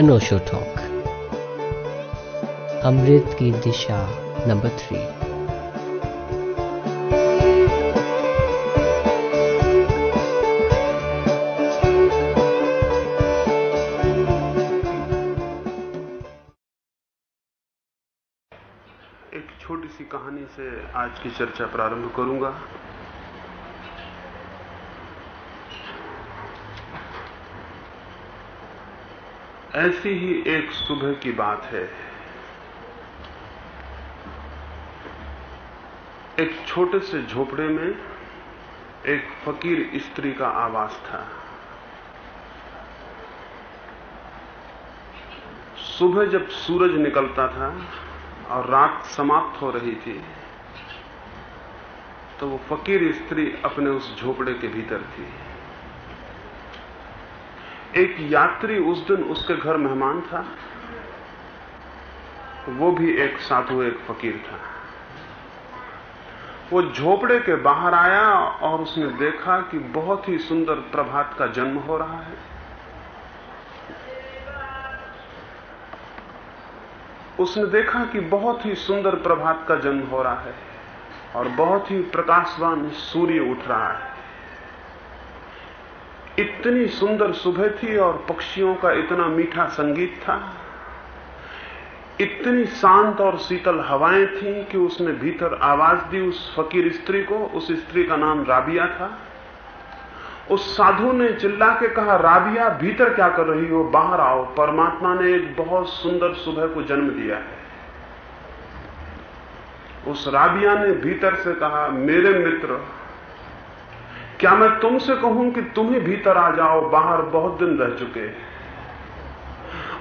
अनोशो talk अमृत की दिशा number three एक छोटी सी कहानी से आज की चर्चा प्रारंभ करूँगा। ऐसी ही एक सुबह की बात है। एक छोटे से झोपड़े में एक फकीर स्त्री का आवास था। सुबह जब सूरज निकलता था और रात समाप्त हो रही थी तो वो फकीर स्त्री अपने उस झोपड़े के भीतर थी। एक यात्री उस दिन उसके घर मेहमान था। वो भी एक साधु एक फकीर था। वो झोपड़े के बाहर आया और उसने देखा कि बहुत ही सुंदर प्रभात का जन्म हो रहा है। उसने देखा कि बहुत ही सुंदर प्रभात का जन्म हो रहा है और बहुत ही प्रकाशवान सूर्य उठ रहा है। इतनी सुंदर सुबह थी और पक्षियों का इतना मीठा संगीत था। इतनी शांत और शीतल हवाएँ थी कि उसने भीतर आवाज़ दी उस फकीर स्त्री को। उस स्त्री का नाम राबिया था। उस साधु ने चिल्ला के कहा, राबिया, भीतर क्या कर रही हो? बाहर आओ। परमात्मा ने एक बहुत सुंदर सुबह को जन्म दिया है। उस राबिया ने भीतर से कहा, मेरे मित्र क्या मैं तुमसे कहूँ कि तुम ही भीतर आ जाओ? बाहर बहुत दिन रह चुके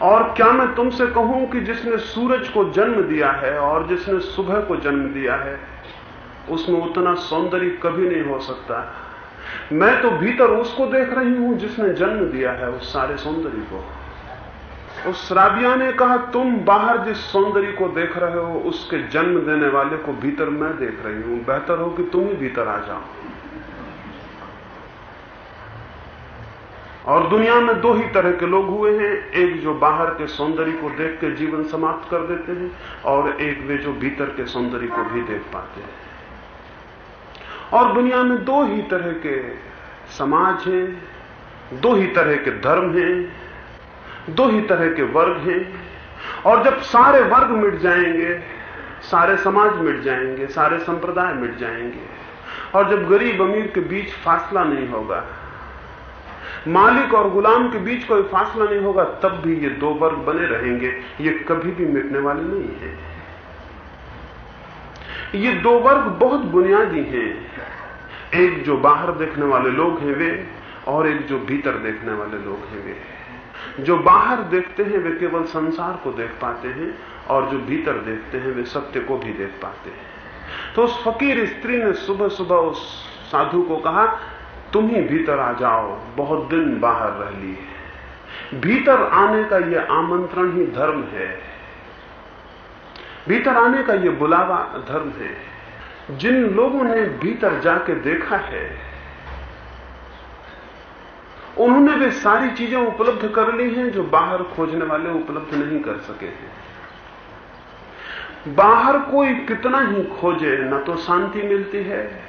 और क्या मैं तुमसे कहूँ कि जिसने सूरज को जन्म दिया है और जिसने सुबह को जन्म दिया है, उसमें उतना सौंदर्य कभी नहीं हो सकता। मैं तो भीतर उसको देख रही हूँ जिसने जन्म दिया है, उस सारे सौंदर्य को। उस राबिया ने कहा, तुम बाहर जिस सौंदर्य को देख रहे हो, उसके जन्म देने वाले को भीतर मैं देख रही हूँ। बेहतर हो कि तुम ही भीतर आ जाओ। और दुनिया में दो ही तरह के लोग हुए हैं। एक जो बाहर के सौंदर्य को देख के जीवन समाप्त कर देते हैं और एक वे जो भीतर के सौंदर्य को भी देख पाते हैं। और दुनिया में दो ही तरह के समाज हैं, दो ही तरह के धर्म हैं, दो ही तरह के वर्ग हैं। और जब सारे वर्ग मिट जाएँगे, सारे समाज मिट जाएँगे, सारे संप्रदाय मिट जाएँगे, और जब गरीब अमीर के बीच फासला नहीं होगा मालिक और गुलाम के बीच कोई फासला नहीं होगा, तब भी ये दो वर्ग बने रहेंगे। ये कभी भी मिटने वाले नहीं है। ये दो वर्ग बहुत बुनियादी हैं। एक जो बाहर देखने वाले लोग हैं वे, और एक जो भीतर देखने वाले लोग हैं वे। जो बाहर देखते हैं, वे केवल संसार को देख पाते हैं, और जो भीतर देखते हैं, वे सत्य को भी देख पाते हैं। तो उस फकीर स्त्री ने सुबह सुबह उस साधु को कहा तुम ही भीतर आ जाओ, बहुत दिन बाहर रह लिए। भीतर आने का यह आमंत्रण ही धर्म है। भीतर आने का यह बुलावा धर्म है। जिन लोगों ने भीतर जाके देखा है, उन्होंने वे सारी चीज़ें उपलब्ध कर ली हैं जो बाहर खोजने वाले उपलब्ध नहीं कर सके हैं। बाहर कोई कितना ही खोजे, न तो शांति मिलती है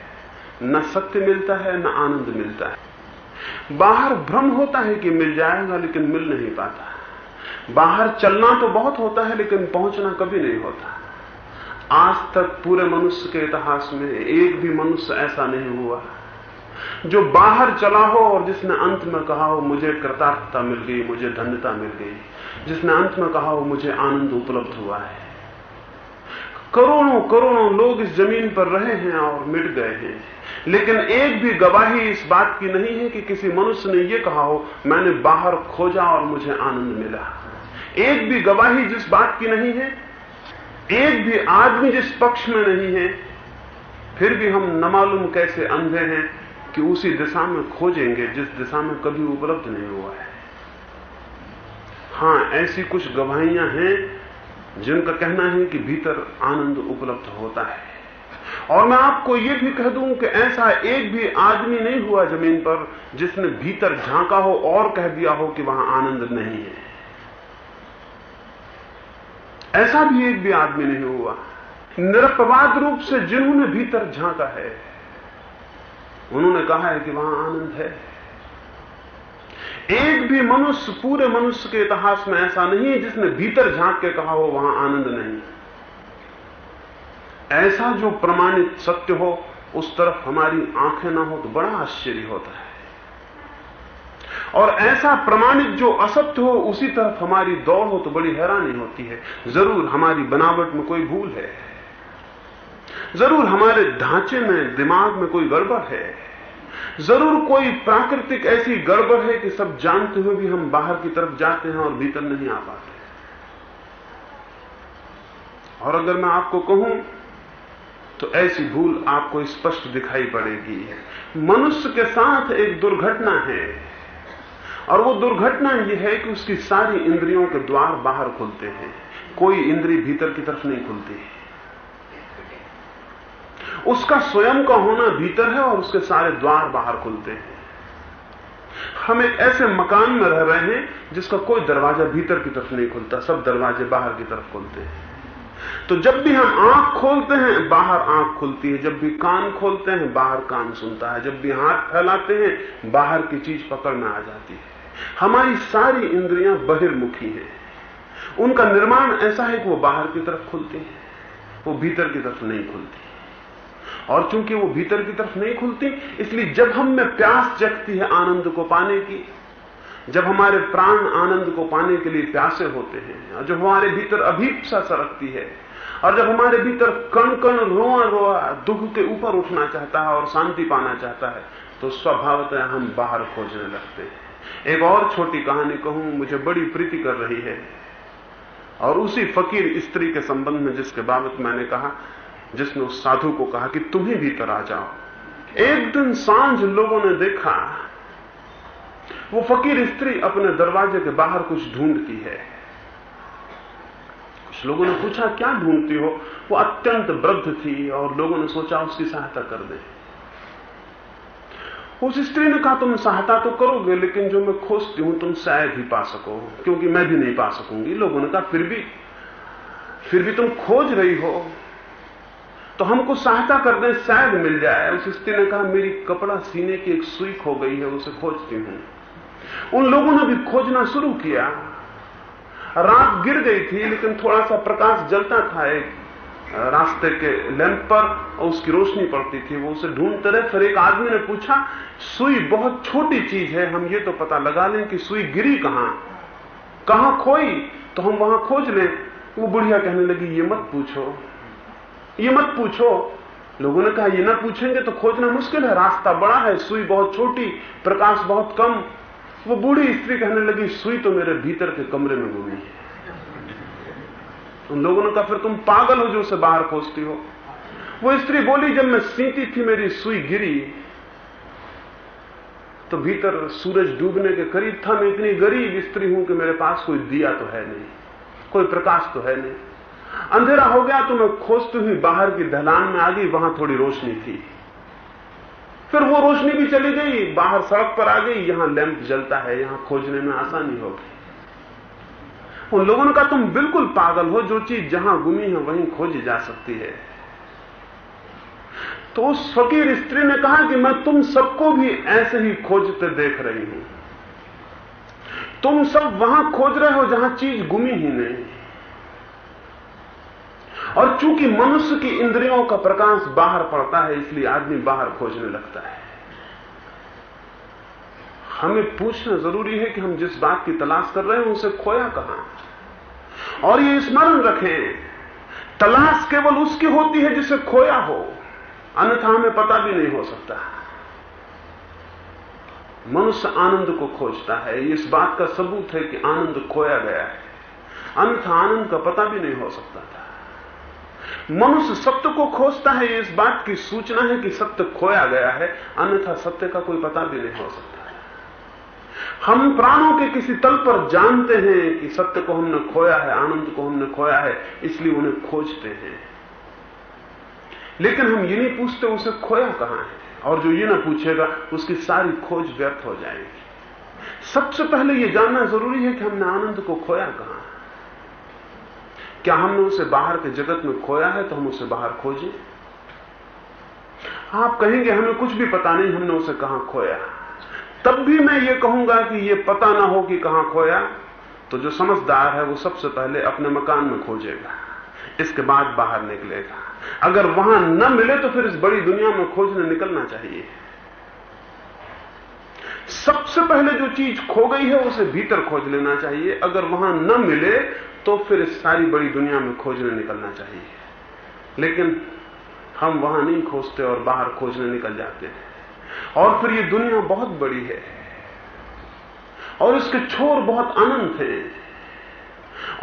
न सत्य मिलता है, न आनंद मिलता है। बाहर भ्रम होता है कि मिल जाएगा, लेकिन मिल नहीं पाता। बाहर चलना तो बहुत होता है, लेकिन पहुँचना कभी नहीं होता। आज तक पूरे मनुष्य के इतिहास में एक भी मनुष्य ऐसा नहीं हुआ। जो बाहर चला हो और जिसने अंत में कहा हो, मुझे कृतार्थता मिल गई, मुझे धन्यता मिल गई। जिसने अंत में कहा हो, मुझे आनंद उपलब्ध हुआ है। करोड़ों करोड़ों लोग इस ज़मीन पर रहे हैं और मिट गए हैं। लेकिन एक भी गवाही इस बात की नहीं है कि किसी मनुष्य ने यह कहा हो, मैंने बाहर खोजा और मुझे आनंद मिला। एक भी गवाही जिस बात की नहीं है, एक भी आदमी जिस पक्ष में नहीं है, फिर भी हम न मालूम कैसे अंधे हैं कि उसी दिशा में खोजेंगे जिस दिशा में कभी उपलब्ध नहीं हुआ है। हाँ, ऐसी कुछ गवाहियाँ हैं जिनका कहना है कि भीतर आनंद उपलब्ध होता है। और मैं आपको यह भी कह दूँ कि ऐसा एक भी आदमी नहीं हुआ ज़मीन पर जिसने भीतर झांका हो और कह दिया हो कि वहाँ आनंद नहीं है। ऐसा भी एक भी आदमी नहीं हुआ। निरपवाद रूप से जिन्होंने भीतर झांका है, उन्होंने कहा है कि वहाँ आनंद है। एक भी मनुष्य, पूरे मनुष्य के इतिहास में ऐसा नहीं है जिसने भीतर झाँक के कहा हो, वहाँ आनंद नहीं। ऐसा जो प्रमाणित सत्य हो, उस तरफ़ हमारी आँखें ना हो तो बड़ा आश्चर्य होता है। और ऐसा प्रमाणित जो असत्य हो, उसी तरफ़ हमारी दौड़ हो तो बड़ी हैरानी होती है। ज़रूर हमारी बनावट में कोई भूल है। ज़रूर हमारे ढांचे में, दिमाग में कोई गड़बड़ है। ज़रूर कोई प्राकृतिक ऐसी गड़बड़ है कि सब जानते हुए भी हम बाहर की तरफ़ जाते हैं और भीतर नहीं आ पाते। और अगर मैं आपको कहूँ तो ऐसी भूल आपको स्पष्ट दिखाई पड़ेगी। मनुष्य के साथ एक दुर्घटना है। और वो दुर्घटना यह है कि उसकी सारी इंद्रियों के द्वार बाहर खुलते हैं। कोई इंद्री भीतर की तरफ़ नहीं खुलती। उसका स्वयं का होना भीतर है और उसके सारे द्वार बाहर खुलते हैं। हम एक ऐसे मकान में रह रहे हैं जिसका कोई दरवाज़ा भीतर की तरफ़ नहीं खुलता, सब दरवाजे बाहर की तरफ़ खुलते हैं। तो जब भी हम आँख खोलते हैं, बाहर आँख खुलती है। जब भी कान खोलते हैं, बाहर कान सुनता है। जब भी हाथ फैलाते हैं, बाहर की चीज़ पकड़ में आ जाती है। हमारी सारी इंद्रियाँ बहिर्मुखी हैं। उनका निर्माण ऐसा है कि वो बाहर की तरफ़ खुलती हैं। वो भीतर की तरफ़ नहीं खुलती। और चूँकि वो भीतर की तरफ़ नहीं खुलती, इसलिए जब हम में प्यास जगती है आनंद को पाने की जब हमारे प्राण आनंद को पाने के लिए प्यासे होते हैं, और जब हमारे भीतर अभीपसा सरकती है, और जब हमारे भीतर कण कण रोआ रोआ दुख के ऊपर उठना चाहता है और शांति पाना चाहता है तो स्वभावतः हम बाहर खोजने लगते हैं। एक और छोटी कहानी कहूँ, मुझे बड़ी प्रीति कर रही है। और उसी फकीर स्त्री के संबंध में जिसके बाबत मैंने कहा, जिसने उस साधु को कहा कि तुम ही भीतर आ जाओ। एक दिन साँझ लोगों ने देखा वो फकीर स्त्री अपने दरवाजे के बाहर कुछ ढूंढती है। कुछ लोगों ने पूछा, क्या ढूंढती हो? वो अत्यंत वृद्ध थी और लोगों ने सोचा, उसकी सहायता कर दे। उस स्त्री ने कहा, तुम सहायता तो करोगे, लेकिन जो मैं खोजती हूँ, तुम शायद ही पा सको, क्योंकि मैं भी नहीं पा सकूँगी। लोगों ने कहा, फिर भी फिर भी तुम खोज रही हो तो हमको सहायता कर दें, शायद मिल जाए। उस स्त्री ने कहा, मेरी कपड़ा सीने की एक सुई खो गई है, उसे खोजती हूँ। उन लोगों ने भी खोजना शुरू किया। रात गिर गई थी, लेकिन थोड़ा सा प्रकाश जलता था एक रास्ते के लैंप पर, और उसकी रोशनी पड़ती थी। वो उसे ढूंढते रहे। फिर एक आदमी ने पूछा, सुई बहुत छोटी चीज़ है, हम ये तो पता लगा लें कि सुई गिरी कहाँ? कहाँ खोई? तो हम वहाँ खोज लें। वो बुढ़िया कहने लगी, ये मत पूछो। ये मत पूछो। लोगों ने कहा, ये ना पूछेंगे तो खोजना मुश्किल है। रास्ता बड़ा है, सुई बहुत छोटी, प्रकाश बहुत कम वो बूढ़ी स्त्री कहने लगी, सुई तो मेरे भीतर के कमरे में घूमी। है उन लोगों ने कहा, फिर तुम पागल हो जो उसे बाहर खोजती हो? वो स्त्री बोली, जब मैं सीती थी, मेरी सुई गिरी तो भीतर सूरज डूबने के करीब था। मैं इतनी गरीब स्त्री हूँ कि मेरे पास कोई दिया तो है नहीं, कोई प्रकाश तो है नहीं। अंधेरा हो गया तो मैं खोजती हुई बाहर की ढलान में आ गई, वहाँ थोड़ी रोशनी थी। फिर वो रोशनी भी चली गई, बाहर सड़क पर आ गई, यहाँ लैंप जलता है, यहाँ खोजने में आसानी होगी। उन लोगों ने कहा, तुम बिल्कुल पागल हो, जो चीज़ जहाँ गुमी है, वहीं खोजी जा सकती है। तो उस फकीर स्त्री ने कहा कि मैं तुम सबको भी ऐसे ही खोजते देख रही हूँ। तुम सब वहाँ खोज रहे हो जहाँ चीज़ गुमी ही नहीं। और चूँकि मनुष्य की इंद्रियों का प्रकाश बाहर पड़ता है, इसलिए आदमी बाहर खोजने लगता है। हमें पूछना ज़रूरी है कि हम जिस बात की तलाश कर रहे हैं, उसे खोया कहाँ? और ये स्मरण रखें, तलाश केवल उसकी होती है जिसे खोया हो, अन्यथा हमें पता भी नहीं हो सकता। मनुष्य आनंद को खोजता है, इस बात का सबूत है कि आनंद खोया गया है। अन्यथा आनंद का पता भी नहीं हो सकता था। मनुष्य सत्य को खोजता है इस बात की सूचना है कि सत्य खोया गया है, अन्यथा सत्य का कोई पता भी नहीं हो सकता। हम प्राणों के किसी तल पर जानते हैं कि सत्य को हमने खोया है, आनंद को हमने खोया है, इसलिए उन्हें खोजते हैं। लेकिन हम ये नहीं पूछते उसे खोया कहाँ है, और जो ये ना पूछेगा, उसकी सारी खोज व्यर्थ हो जाएगी। सबसे पहले यह जानना ज़रूरी है कि हमने आनंद को खोया कहाँ क्या हमने उसे बाहर के जगत में खोया है तो हम उसे बाहर खोजें? आप कहेंगे, हमें कुछ भी पता नहीं हमने उसे कहाँ खोया। तब भी मैं ये कहूँगा कि ये पता ना हो कि कहाँ खोया तो जो समझदार है वो सबसे पहले अपने मकान में खोजेगा, इसके बाद बाहर निकलेगा। अगर वहाँ न मिले तो फिर इस बड़ी दुनिया में खोजने निकलना चाहिए। सबसे पहले जो चीज़ खो गई है, उसे भीतर खोज लेना चाहिए। अगर वहाँ न मिले तो फिर सारी बड़ी दुनिया में खोजने निकलना चाहिए। लेकिन हम वहाँ नहीं खोजते और बाहर खोजने निकल जाते हैं। और फिर ये दुनिया बहुत बड़ी है। और इसके छोर बहुत अनंत हैं।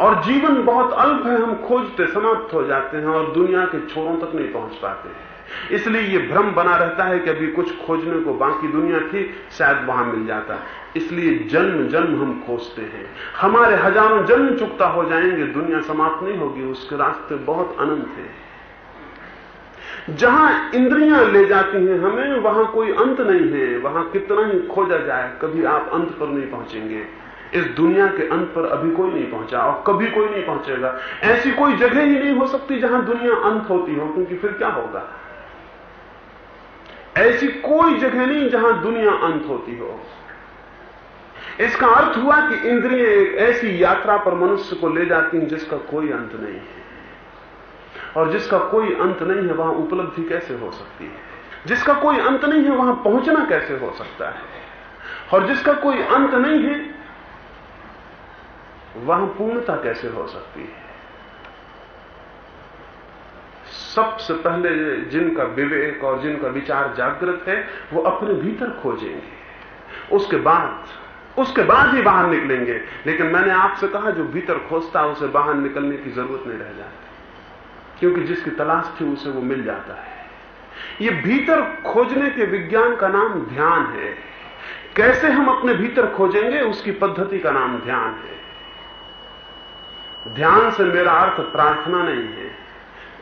और जीवन बहुत अल्प है, हम खोजते, समाप्त हो जाते हैं और दुनिया के छोरों तक नहीं पहुँच पाते इसलिए ये भ्रम बना रहता है कि अभी कुछ खोजने को बाकी दुनिया थी, शायद वहाँ मिल जाता। इसलिए जन्म जन्म हम खोजते हैं। हमारे हज़ारों जन्म चुकता हो जाएँगे, दुनिया समाप्त नहीं होगी, उसके रास्ते बहुत अनंत है। जहाँ इंद्रियाँ ले जाती हैं हमें, वहाँ कोई अंत नहीं है। वहाँ कितना ही खोजा जाए, कभी आप अंत पर नहीं पहुँचेंगे। इस दुनिया के अंत पर अभी कोई नहीं पहुँचा, और कभी कोई नहीं पहुंचेगा। ऐसी कोई जगह ही नहीं हो सकती जहाँ दुनिया अंत होती हो, क्योंकि फिर क्या होगा? ऐसी कोई जगह नहीं जहाँ दुनिया अंत होती हो। इसका अर्थ हुआ कि इंद्रिय एक ऐसी यात्रा पर मनुष्य को ले जाती हैं जिसका कोई अंत नहीं है। और जिसका कोई अंत नहीं है, वहाँ उपलब्धि कैसे हो सकती है? जिसका कोई अंत नहीं है, वहाँ पहुँचना कैसे हो सकता है? और जिसका कोई अंत नहीं है, वहाँ पूर्णता कैसे हो सकती है? सबसे पहले जिनका विवेक और जिनका विचार जागृत है, वो अपने भीतर खोजेंगे। उसके बाद उसके बाद ही बाहर निकलेंगे। लेकिन मैंने आपसे कहा, जो भीतर खोजता है, उसे बाहर निकलने की ज़रूरत नहीं रह जाती। क्योंकि जिसकी तलाश थी, उसे वो मिल जाता है। ये भीतर खोजने के विज्ञान का नाम ध्यान है। कैसे हम अपने भीतर खोजेंगे, उसकी पद्धति का नाम ध्यान है। ध्यान से मेरा अर्थ प्रार्थना नहीं है।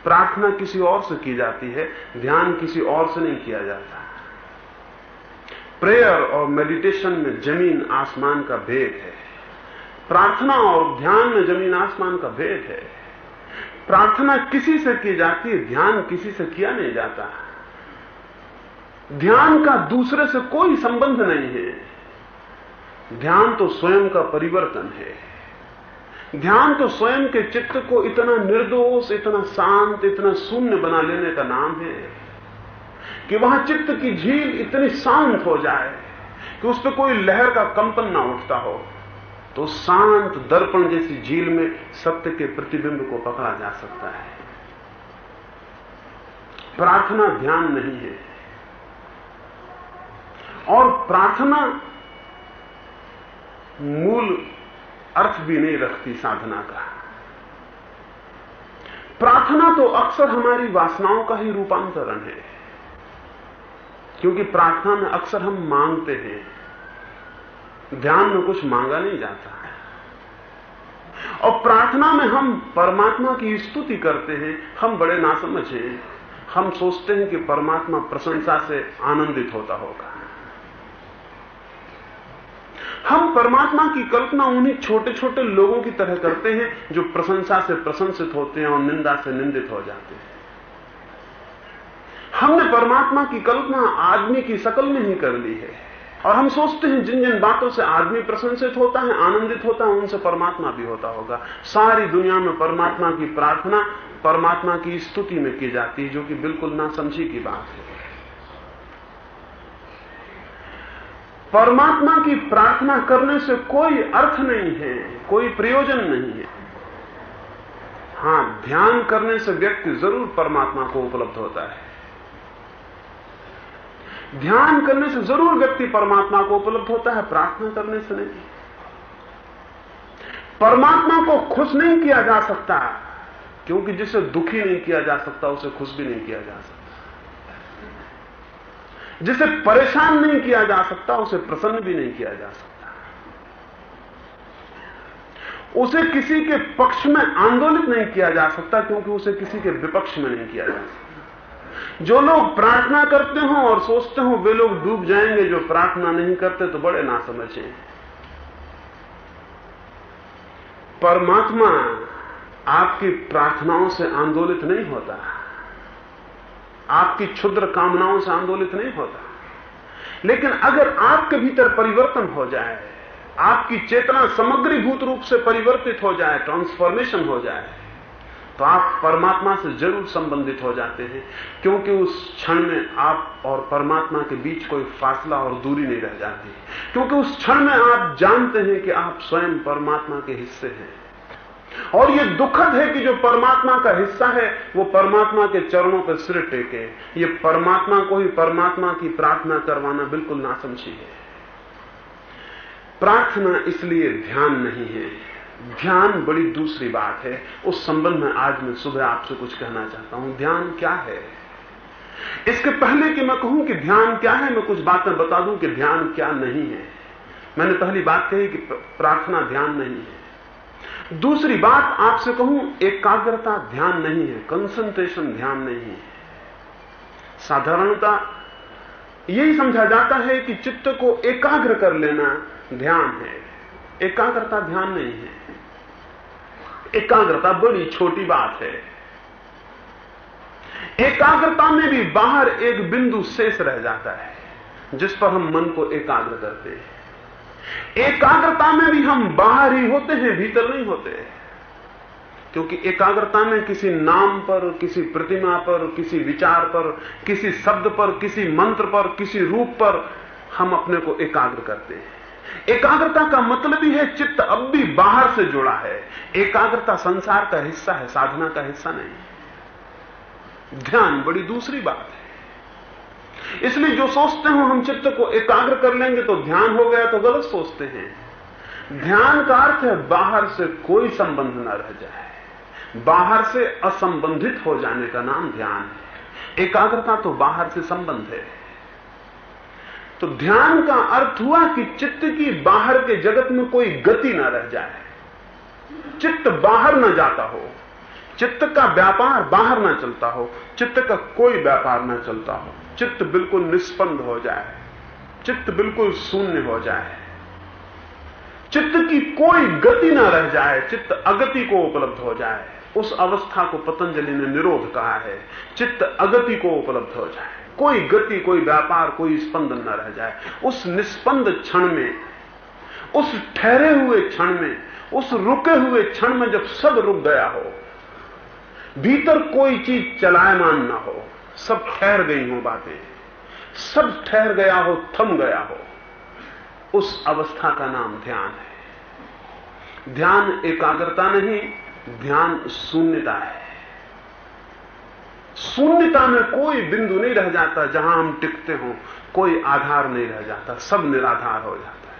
प्रार्थना किसी और से की जाती है, ध्यान किसी और से नहीं किया जाता। प्रेयर और मेडिटेशन में ज़मीन आसमान का भेद है। प्रार्थना और ध्यान में ज़मीन आसमान का भेद है। प्रार्थना किसी से की जाती है, ध्यान किसी से किया नहीं जाता। ध्यान का दूसरे से कोई संबंध नहीं है। ध्यान तो स्वयं का परिवर्तन है। ध्यान तो स्वयं के चित्त को इतना निर्दोष, इतना शांत, इतना शून्य बना लेने का नाम है कि वहाँ चित्त की झील इतनी शांत हो जाए कि उस पर कोई लहर का कंपन ना उठता हो तो शांत दर्पण जैसी झील में सत्य के प्रतिबिंब को पकड़ा जा सकता है। प्रार्थना ध्यान नहीं है। और प्रार्थना मूल अर्थ भी नहीं रखती साधना का। प्रार्थना तो अक्सर हमारी वासनाओं का ही रूपांतरण है। क्योंकि प्रार्थना में अक्सर हम मांगते हैं। ध्यान में कुछ मांगा नहीं जाता और प्रार्थना में हम परमात्मा की स्तुति करते हैं, हम बड़े नासमझ हैं। हम सोचते हैं कि परमात्मा प्रशंसा से आनंदित होता होगा। हम परमात्मा की कल्पना उन्हीं छोटे छोटे लोगों की तरह करते हैं, जो प्रशंसा से प्रशंसित होते हैं और निंदा से निंदित हो जाते हैं। हमने परमात्मा की कल्पना आदमी की शकल में ही कर ली है। और हम सोचते हैं जिन जिन बातों से आदमी प्रशंसित होता है, आनंदित होता है, उनसे परमात्मा भी होता होगा। सारी दुनिया में परमात्मा की प्रार्थना, परमात्मा की स्तुति में की जाती है, जो कि बिल्कुल ना समझी की बात है। परमात्मा की प्रार्थना करने से कोई अर्थ नहीं है, कोई प्रयोजन नहीं है। हाँ, ध्यान करने से व्यक्ति ज़रूर परमात्मा को उपलब्ध होता है। ध्यान करने से ज़रूर व्यक्ति परमात्मा को उपलब्ध होता है, प्रार्थना करने से नहीं। परमात्मा को खुश नहीं किया जा सकता, क्योंकि जिसे दुखी नहीं किया जा सकता, उसे खुश भी नहीं किया जा सकता। जिसे परेशान नहीं किया जा सकता, उसे प्रसन्न भी नहीं किया जा सकता। उसे किसी के पक्ष में आंदोलित नहीं किया जा सकता, क्योंकि उसे किसी के विपक्ष में नहीं किया जा सकता। जो लोग प्रार्थना करते हो और सोचते हो, वे लोग डूब जाएँगे, जो प्रार्थना नहीं करते तो बड़े ना समझे परमात्मा आपकी प्रार्थनाओं से आंदोलित नहीं होता। आपकी क्षुद्र कामनाओं से आंदोलित नहीं होता। लेकिन अगर आपके भीतर परिवर्तन हो जाए, आपकी चेतना समग्रीभूत रूप से परिवर्तित हो जाए ट्रांसफॉर्मेशन हो जाए तो आप परमात्मा से ज़रूर संबंधित हो जाते हैं, क्योंकि उस क्षण में आप और परमात्मा के बीच कोई फासला और दूरी नहीं रह जाती। क्योंकि उस क्षण में आप जानते हैं कि आप स्वयं परमात्मा के हिस्से हैं। और ये दुखद है कि जो परमात्मा का हिस्सा है, वो परमात्मा के चरणों पर सिर टेके। ये परमात्मा को ही परमात्मा की प्रार्थना करवाना बिल्कुल नासमझी है। प्रार्थना इसलिए ध्यान नहीं है। ध्यान बड़ी दूसरी बात है। उस संबंध में आज मैं सुबह आपसे कुछ कहना चाहता हूँ। ध्यान क्या है? इसके पहले कि मैं कहूँ कि ध्यान क्या है, मैं कुछ बातें बता दूँ कि ध्यान क्या नहीं है। मैंने पहली बात कही कि प्रार्थना ध्यान नहीं है। दूसरी बात आपसे कहूँ, एकाग्रता ध्यान नहीं है कंसंट्रेशन ध्यान नहीं है। साधारणता यही समझा जाता है कि चित्त को एकाग्र कर लेना ध्यान है। एकाग्रता ध्यान नहीं है। एकाग्रता बड़ी छोटी बात है। एकाग्रता में भी बाहर एक बिंदु शेष रह जाता है, जिस पर हम मन को एकाग्र करते हैं। एकाग्रता में भी हम बाहर ही होते हैं, भीतर नहीं होते। क्योंकि एकाग्रता में किसी नाम पर, किसी प्रतिमा पर, किसी विचार पर, किसी शब्द पर, किसी मंत्र पर, किसी रूप पर हम अपने को एकाग्र करते हैं। एकाग्रता का मतलब ही है, चित्त अब भी बाहर से जुड़ा है। एकाग्रता संसार का हिस्सा है, साधना का हिस्सा नहीं। ध्यान बड़ी दूसरी बात है। इसलिए जो सोचते हो हम चित्त को एकाग्र कर लेंगे तो ध्यान हो गया तो गलत सोचते हैं। ध्यान का अर्थ है बाहर से कोई संबंध न रह जाए। बाहर से असंबंधित हो जाने का नाम ध्यान है। एकाग्रता तो बाहर से संबंध है। तो ध्यान का अर्थ हुआ कि चित्त की बाहर के जगत में कोई गति ना रह जाए। चित्त बाहर ना जाता हो। चित्त का व्यापार बाहर ना चलता हो। चित्त का कोई व्यापार ना चलता हो। चित्त बिल्कुल निष्पन्द हो जाए, चित्त बिल्कुल शून्य हो जाए। चित्त की कोई गति ना रह जाए, चित्त अगति को उपलब्ध हो जाए। उस अवस्था को पतंजलि ने निरोध कहा है, चित्त अगति को उपलब्ध हो जाए। कोई गति, कोई व्यापार, कोई स्पंदन न रह जाए। उस निष्पन्द क्षण में, उस ठहरे हुए क्षण में, उस रुके हुए क्षण में जब सब रुक गया हो, भीतर कोई चीज़ चलायमान ना हो सब ठहर गई हो बातें। सब ठहर गया हो, थम गया हो। उस अवस्था का नाम ध्यान है। ध्यान एकाग्रता नहीं, ध्यान शून्यता है। शून्यता में कोई बिंदु नहीं रह जाता जहाँ हम टिकते हो। कोई आधार नहीं रह जाता, सब निराधार हो जाता है।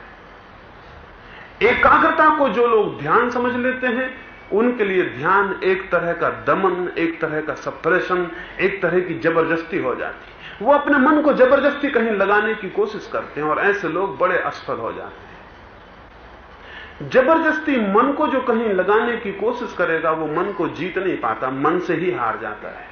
एकाग्रता को जो लोग ध्यान समझ लेते हैं उनके लिए ध्यान एक तरह का दमन, एक तरह का सप्रेशन एक तरह की ज़बरदस्ती हो जाती वो अपने मन को ज़बरदस्ती कहीं लगाने की कोशिश करते हैं और ऐसे लोग बड़े असफल हो जाते हैं। ज़बरदस्ती मन को जो कहीं लगाने की कोशिश करेगा, वो मन को जीत नहीं पाता, मन से ही हार जाता है।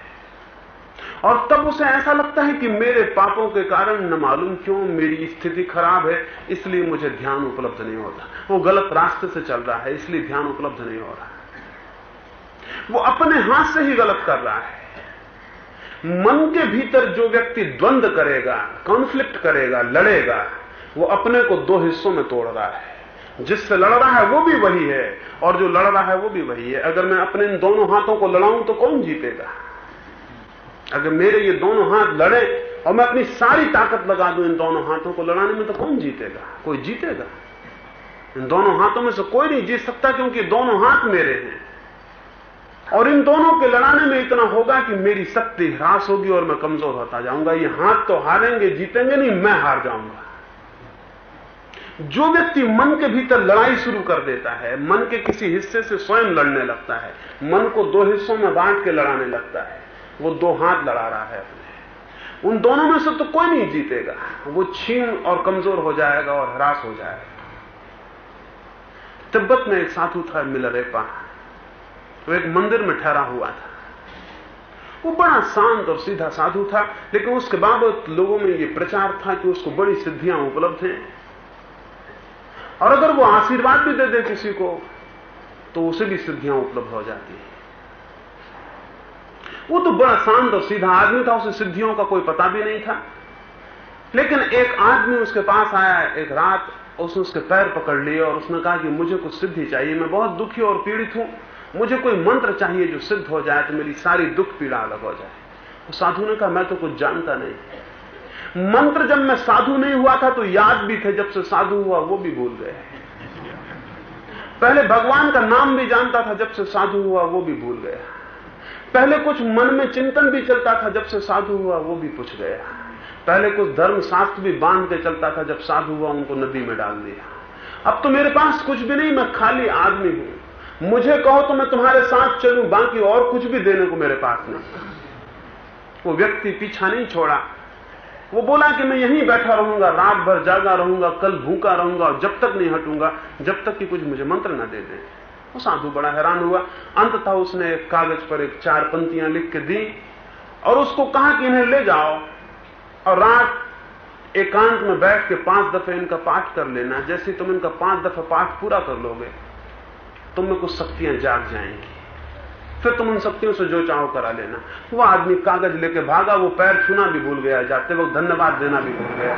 और तब उसे ऐसा लगता है कि मेरे पापों के कारण न मालूम क्यों मेरी स्थिति खराब है, इसलिए मुझे ध्यान उपलब्ध नहीं होता। वो गलत रास्ते से चल रहा है, इसलिए ध्यान उपलब्ध नहीं हो रहा। वो अपने हाथ से ही गलत कर रहा है। मन के भीतर जो व्यक्ति द्वंद करेगा कॉन्फ्लिक्ट करेगा, लड़ेगा, वो अपने को दो हिस्सों में तोड़ रहा है। जिससे लड़ रहा है वो भी वही है, और जो लड़ रहा है वो भी वही है। अगर मैं अपने इन दोनों हाथों को लड़ाऊं तो कौन जीतेगा? अगर मेरे ये दोनों हाथ लड़े और मैं अपनी सारी ताकत लगा दूँ इन दोनों हाथों को लड़ाने में तो कौन जीतेगा? कोई जीतेगा? इन दोनों हाथों में से कोई नहीं जीत सकता क्योंकि दोनों हाथ मेरे हैं। और इन दोनों के लड़ाने में इतना होगा कि मेरी शक्ति ह्रास होगी और मैं कमज़ोर होता जाऊँगा। ये हाथ तो हारेंगे, जीतेंगे नहीं, मैं हार जाऊँगा। जो व्यक्ति मन के भीतर लड़ाई शुरू कर देता है, मन के किसी हिस्से से स्वयं लड़ने लगता है, मन को दो हिस्सों में बांट के लड़ाने लगता है, वो दो हाथ लड़ा रहा है अपने। उन दोनों में से तो कोई नहीं जीतेगा। वो छीन और कमज़ोर हो जाएगा और हरास हो जाएगा। तिब्बत में एक साधु था, मिलरेपा। वो एक मंदिर में ठहरा हुआ था। वो बड़ा शांत और सीधा साधु था, लेकिन उसके बाबत लोगों में ये प्रचार था कि उसको बड़ी सिद्धियाँ उपलब्ध हैं। और अगर वो आशीर्वाद भी दे दे किसी को तो उसे भी सिद्धियाँ उपलब्ध हो जाती है। वो तो बड़ा शांत और सीधा आदमी था, उसे सिद्धियों का कोई पता भी नहीं था। लेकिन एक आदमी उसके पास आया एक रात, उसने उसके पैर पकड़ लिए और उसने कहा कि मुझे कुछ सिद्धि चाहिए, मैं बहुत दुखी और पीड़ित हूँ। मुझे कोई मंत्र चाहिए जो सिद्ध हो जाए तो मेरी सारी दुख पीड़ा अलग हो जाए। साधु ने कहा, मैं तो कुछ जानता नहीं। मंत्र जब मैं साधु नहीं हुआ था तो याद भी थे, जब से साधु हुआ, वो भी भूल गए। पहले भगवान का नाम भी जानता था, जब से साधु हुआ, वो भी भूल गया। पहले कुछ मन में चिंतन भी चलता था, जब से साधु हुआ, वो भी पूछ गया। पहले कुछ धर्म शास्त्र भी बाँध के चलता था, जब साधु हुआ, उनको नदी में डाल दिया। अब तो मेरे पास कुछ भी नहीं, मैं खाली आदमी हूँ। मुझे कहो तो मैं तुम्हारे साथ चलूँ, बाकी और कुछ भी देने को मेरे पास नहीं। वो व्यक्ति पीछा नहीं छोड़ा। वो बोला कि मैं यहीं बैठा रहूँगा, रात भर जागा रहूँगा, कल भूखा रहूँगा और जब तक नहीं हटूँगा, जब तक कि कुछ मुझे मंत्र न दे दे। वो साधु बड़ा हैरान हुआ। अंततः उसने एक कागज़ पर एक चार पंक्तियाँ लिख के दी और उसको कहा कि इन्हें ले जाओ और रात एकांत में बैठ के पाँच दफे इनका पाठ कर लेना। जैसे तुम इनका पाँच दफे पाठ पूरा कर लोगे तुम में कुछ शक्तियाँ जाग जाएँगी। फिर तुम उन शक्तियों से जो चाहो करा लेना। वो आदमी कागज़ लेके भागा, वो पैर छूना भी भूल गया, जाते वक्त धन्यवाद देना भी भूल गया।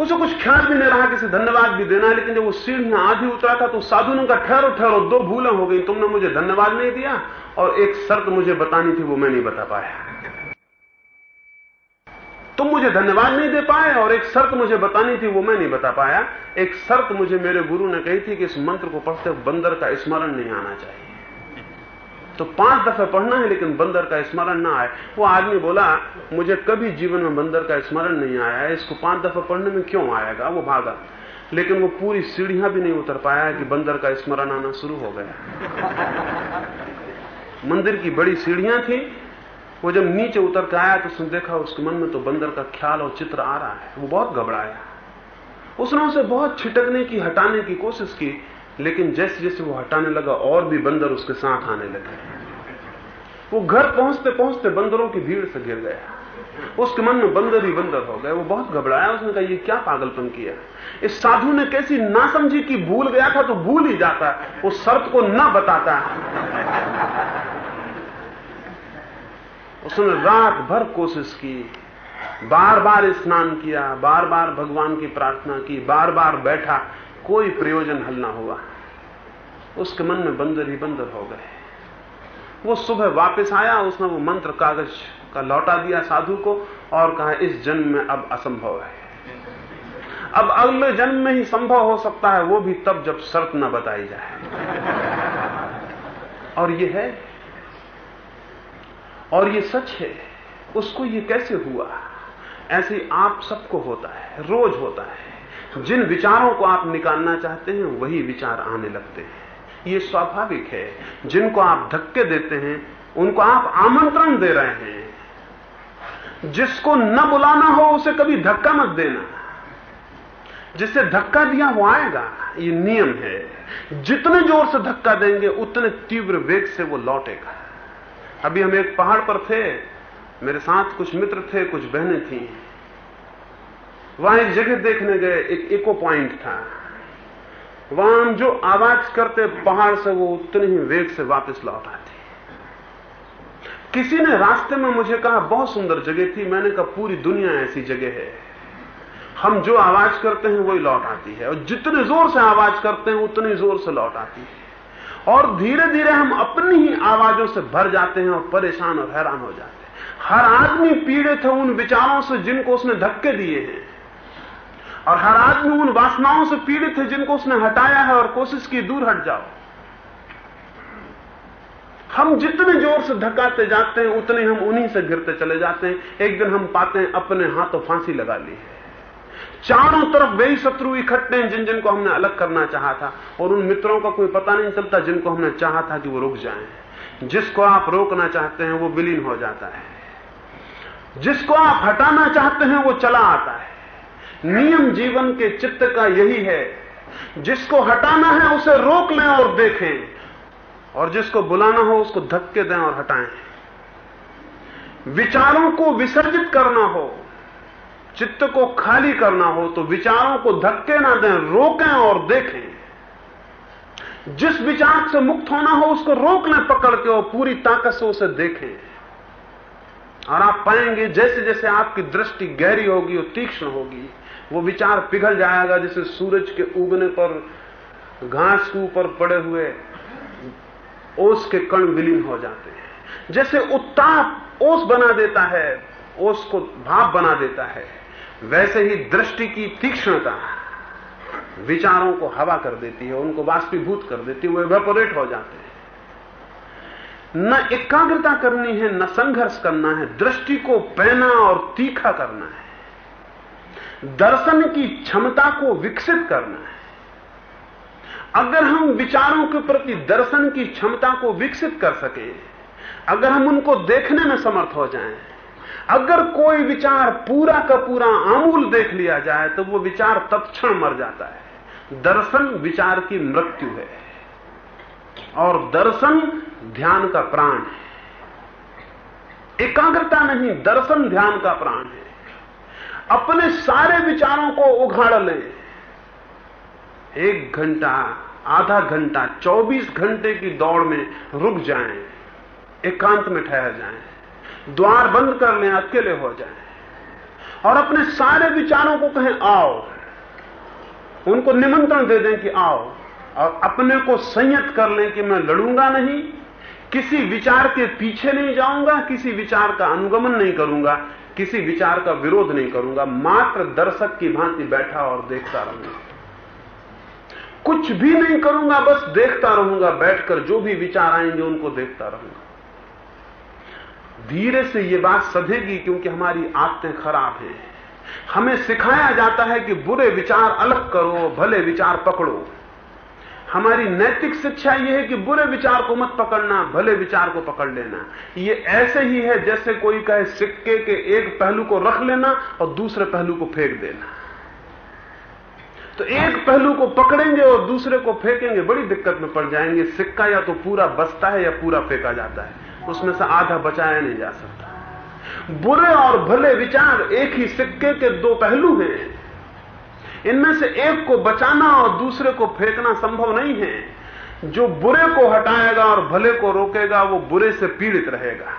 उसे कुछ ख्याल भी नहीं रहा किसी धन्यवाद भी देना है लेकिन जब वो सीढ़ियाँ आधी उतरा था तो साधु ने कहा ठहरो ठहरो, दो भूलें हो गई, तुमने मुझे धन्यवाद नहीं दिया, और एक शर्त मुझे बतानी थी, वो मैं नहीं बता पाया। तुम मुझे धन्यवाद नहीं दे पाए और एक शर्त मुझे बतानी थी, वो मैं नहीं बता पाया। एक शर्त मुझे मेरे गुरु ने कही थी कि इस मंत्र को पढ़ते बंदर का स्मरण नहीं आना चाहिए। तो पाँच दफे पढ़ना है, लेकिन बंदर का स्मरण ना आए। वो आदमी बोला, मुझे कभी जीवन में बंदर का स्मरण नहीं आया इसको पाँच दफे पढ़ने में क्यों आएगा? वो भागा। लेकिन वो पूरी सीढ़ियाँ भी नहीं उतर पाया कि बंदर का स्मरण आना शुरू हो गया। मंदिर की बड़ी सीढ़ियाँ थी वो जब नीचे उतर के आया तो उसने देखा उसके मन में तो बंदर का ख्याल और चित्र आ रहा है। वो बहुत घबराया। उसने उसे बहुत छिटकने की, हटाने की कोशिश की, लेकिन जैसे जैसे वो हटाने लगा, और भी बंदर उसके साथ आने लगे। वो घर पहुँचते पहुँचते बंदरों की भीड़ से गिर गया। उसके मन में बंदर ही बंदर हो गए। वो बहुत घबराया। उसने कहा, ये क्या पागलपन किया इस साधु ने कैसी ना समझी कि भूल गया था तो भूल ही जाता उस शर्त को ना बताता उसने रात भर कोशिश की बार बार स्नान किया बार बार भगवान की प्रार्थना की बार बार बैठा, कोई प्रयोजन हल ना हुआ। उसके मन में बंदर ही बंदर हो गए। वो सुबह वापस आया, उसने वो मंत्र कागज़ का लौटा दिया साधु को और कहा, इस जन्म में अब असंभव है। अब अगले जन्म में ही संभव हो सकता है, वो भी तब जब शर्त न बताई जाए। और ये है और ये सच है, उसको ये कैसे हुआ? ऐसे आप सबको होता है, रोज होता है। जिन विचारों को आप निकालना चाहते हैं, वही विचार आने लगते हैं। ये स्वाभाविक है, जिनको आप धक्के देते हैं, उनको आप आमंत्रण दे रहे हैं। जिसको न बुलाना हो, उसे कभी धक्का मत देना। जिसे धक्का दिया, वो आएगा। ये नियम है। जितने ज़ोर से धक्का देंगे, उतने तीव्र वेग से वो लौटेगा। अभी हम एक पहाड़ पर थे, मेरे साथ कुछ मित्र थे, कुछ बहनें थी। वहाँ एक जगह देखने गए, एक इको पॉइंट था। वहाँ हम जो आवाज़ करते पहाड़ से, वो उतने ही वेग से वापस लौट आती। किसी ने रास्ते में मुझे कहा, बहुत सुंदर जगह थी, मैंने कहा, पूरी दुनिया ऐसी जगह है। हम जो आवाज़ करते हैं, वही लौट आती है। और जितने ज़ोर से आवाज़ करते हैं, उतनी ज़ोर से लौट आती है। और धीरे धीरे हम अपनी ही आवाजों से भर जाते हैं और परेशान और हैरान हो जाते हैं। हर आदमी पीड़ित है उन विचारों से जिनको उसने धक्के दिए हैं। और हर आदमी उन वासनाओं से पीड़ित है जिनको उसने हटाया है और कोशिश की, दूर हट जाओ। हम जितने ज़ोर से धक्काते जाते हैं, उतने हम उन्हीं से गिरते चले जाते हैं। एक दिन हम पाते हैं, अपने हाथों फांसी लगा ली है। चारों तरफ़ वही शत्रु इकट्ठे हैं जिन जिनको हमने अलग करना चाहा था। और उन मित्रों का कोई पता नहीं चलता जिनको हमने चाहा था कि वो रुक जाएँ। जिसको आप रोकना चाहते हैं, वो विलीन हो जाता है। जिसको आप हटाना चाहते हैं, वो चला आता है। नियम जीवन के चित्त का यही है। जिसको हटाना है, उसे रोक लें और देखें। और जिसको बुलाना हो, उसको धक्के दें और हटाएँ। विचारों को विसर्जित करना हो चित्त को खाली करना हो तो विचारों को धक्के ना दें, रोकें और देखें। जिस विचार से मुक्त होना हो, उसको रोक लें पकड़ के और पूरी ताकत से उसे देखें। और आप पाएँगे जैसे जैसे आपकी दृष्टि गहरी होगी और तीक्ष्ण होगी, वो विचार पिघल जाएगा, जैसे सूरज के उगने पर, घास के ऊपर पड़े हुए ओस के कण विलीन हो जाते हैं। जैसे उत्ताप ओस बना देता है, ओस को भाप बना देता है। वैसे ही दृष्टि की तीक्ष्णता विचारों को हवा कर देती है उनको वाष्पीभूत कर देती है वो वेपोरेट हो जाते हैं। न एकाग्रता करनी है न संघर्ष करना है दृष्टि को पैना और तीखा करना है। दर्शन की क्षमता को विकसित करना है। अगर हम विचारों के प्रति दर्शन की क्षमता को विकसित कर सकें अगर हम उनको देखने में समर्थ हो जाएँ, अगर कोई विचार पूरा का पूरा आमूल देख लिया जाए तो वो विचार तत्क्षण मर जाता है। दर्शन विचार की मृत्यु है। और दर्शन ध्यान का प्राण है। एकाग्रता नहीं दर्शन ध्यान का प्राण है। अपने सारे विचारों को उघाड़ लें। एक घंटा आधा घंटा 24 घंटे की दौड़ में रुक जाएँ, एकांत में ठहर जाएँ, द्वार बंद कर लें अकेले हो जाएँ और अपने सारे विचारों को कहें, आओ। उनको निमंत्रण दे दें कि आओ। और अपने को संयत कर लें कि मैं लड़ूँगा नहीं, किसी विचार के पीछे नहीं जाऊँगा, किसी विचार का अनुगमन नहीं करूँगा, किसी विचार का विरोध नहीं करूँगा, मात्र दर्शक की भांति बैठा और देखता रहूँगा। कुछ भी नहीं करूँगा, बस देखता रहूँगा, बैठकर जो भी विचार आएँगे उनको देखता रहूँगा। धीरे से ये बात सधेगी क्योंकि हमारी आदतें खराब हैं। हमें सिखाया जाता है कि बुरे विचार अलग करो, भले विचार पकड़ो। हमारी नैतिक शिक्षा यह है कि बुरे विचार को मत पकड़ना, भले विचार को पकड़ लेना। ये ऐसे ही है जैसे कोई कहे सिक्के के एक पहलू को रख लेना और दूसरे पहलू को फेंक देना। तो एक पहलू को पकड़ेंगे और दूसरे को फेंकेंगे, बड़ी दिक्कत में पड़ जाएँगे। सिक्का या तो पूरा बसता है या पूरा फेंका जाता है। उसमें से आधा बचाया नहीं जा सकता। बुरे और भले विचार एक ही सिक्के के दो पहलू हैं। इनमें से एक को बचाना और दूसरे को फेंकना संभव नहीं है। जो बुरे को हटाएगा और भले को रोकेगा, वो बुरे से पीड़ित रहेगा।